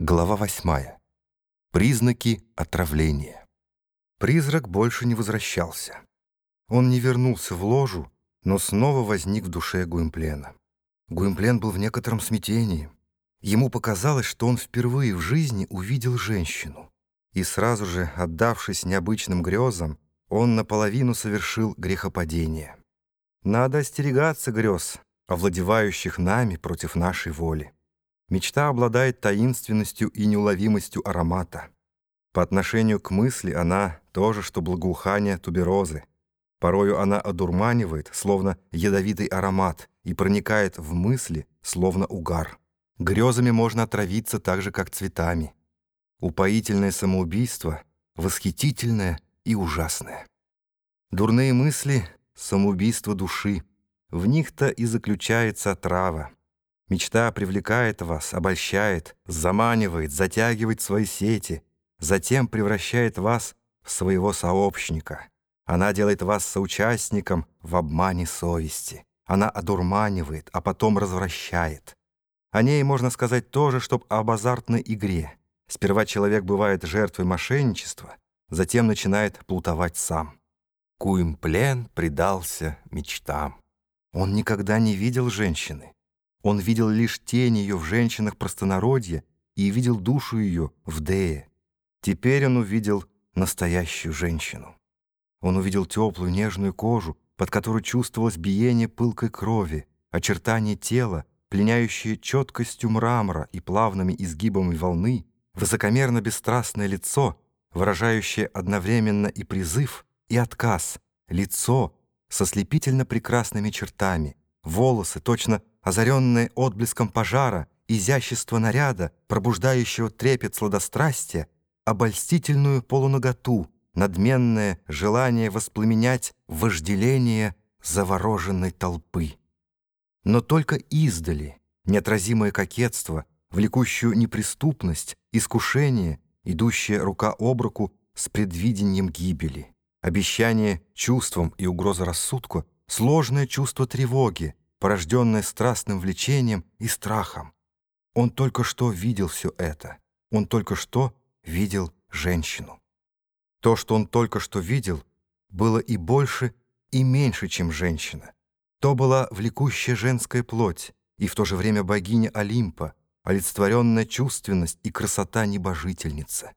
Глава восьмая. Признаки отравления. Призрак больше не возвращался. Он не вернулся в ложу, но снова возник в душе Гуимплена. Гуимплен был в некотором смятении. Ему показалось, что он впервые в жизни увидел женщину. И сразу же, отдавшись необычным грезам, он наполовину совершил грехопадение. Надо остерегаться грез, овладевающих нами против нашей воли. Мечта обладает таинственностью и неуловимостью аромата. По отношению к мысли она тоже, что благоухание туберозы. Порою она одурманивает, словно ядовитый аромат, и проникает в мысли, словно угар. Грезами можно отравиться так же, как цветами. Упоительное самоубийство, восхитительное и ужасное. Дурные мысли — самоубийство души. В них-то и заключается отрава. Мечта привлекает вас, обольщает, заманивает, затягивает свои сети, затем превращает вас в своего сообщника. Она делает вас соучастником в обмане совести. Она одурманивает, а потом развращает. О ней можно сказать тоже, чтоб об азартной игре. Сперва человек бывает жертвой мошенничества, затем начинает плутовать сам. Куимплен предался мечтам. Он никогда не видел женщины. Он видел лишь тень ее в женщинах простонародья и видел душу ее в Дее. Теперь он увидел настоящую женщину. Он увидел теплую нежную кожу, под которой чувствовалось биение пылкой крови, очертания тела, пленяющие четкостью мрамора и плавными изгибами волны, высокомерно бесстрастное лицо, выражающее одновременно и призыв, и отказ, лицо со слепительно прекрасными чертами, волосы, точно озаренные отблеском пожара, изящество наряда, пробуждающего трепет сладострастия, обольстительную полуноготу, надменное желание воспламенять вожделение завороженной толпы. Но только издали неотразимое кокетство, влекущую неприступность, искушение, идущее рука об руку с предвидением гибели, обещание чувством и угроза рассудку, сложное чувство тревоги, порожденное страстным влечением и страхом. Он только что видел все это. Он только что видел женщину. То, что он только что видел, было и больше, и меньше, чем женщина. То была влекущая женская плоть, и в то же время богиня Олимпа, олицетворенная чувственность и красота небожительница.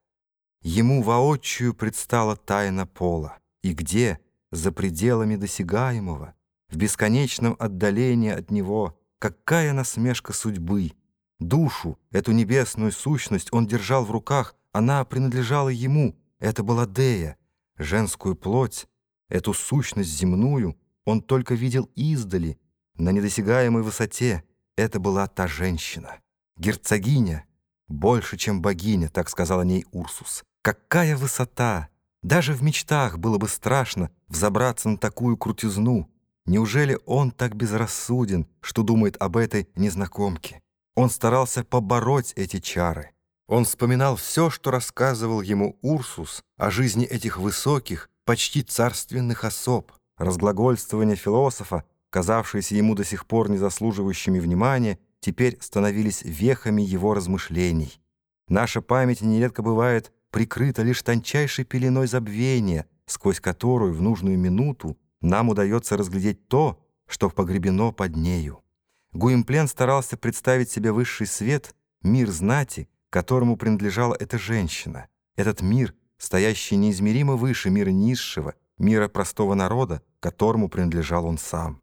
Ему воочию предстала тайна пола, и где, за пределами досягаемого, в бесконечном отдалении от него. Какая насмешка судьбы! Душу, эту небесную сущность он держал в руках, она принадлежала ему, это была Дея. Женскую плоть, эту сущность земную, он только видел издали, на недосягаемой высоте. Это была та женщина. Герцогиня, больше, чем богиня, так сказал о ней Урсус. Какая высота! Даже в мечтах было бы страшно взобраться на такую крутизну. Неужели он так безрассуден, что думает об этой незнакомке? Он старался побороть эти чары. Он вспоминал все, что рассказывал ему Урсус о жизни этих высоких, почти царственных особ. Разглагольствования философа, казавшиеся ему до сих пор незаслуживающими внимания, теперь становились вехами его размышлений. Наша память нередко бывает прикрыта лишь тончайшей пеленой забвения, сквозь которую в нужную минуту нам удается разглядеть то, что погребено под нею. Гуимплен старался представить себе высший свет, мир знати, которому принадлежала эта женщина, этот мир, стоящий неизмеримо выше мира низшего, мира простого народа, которому принадлежал он сам.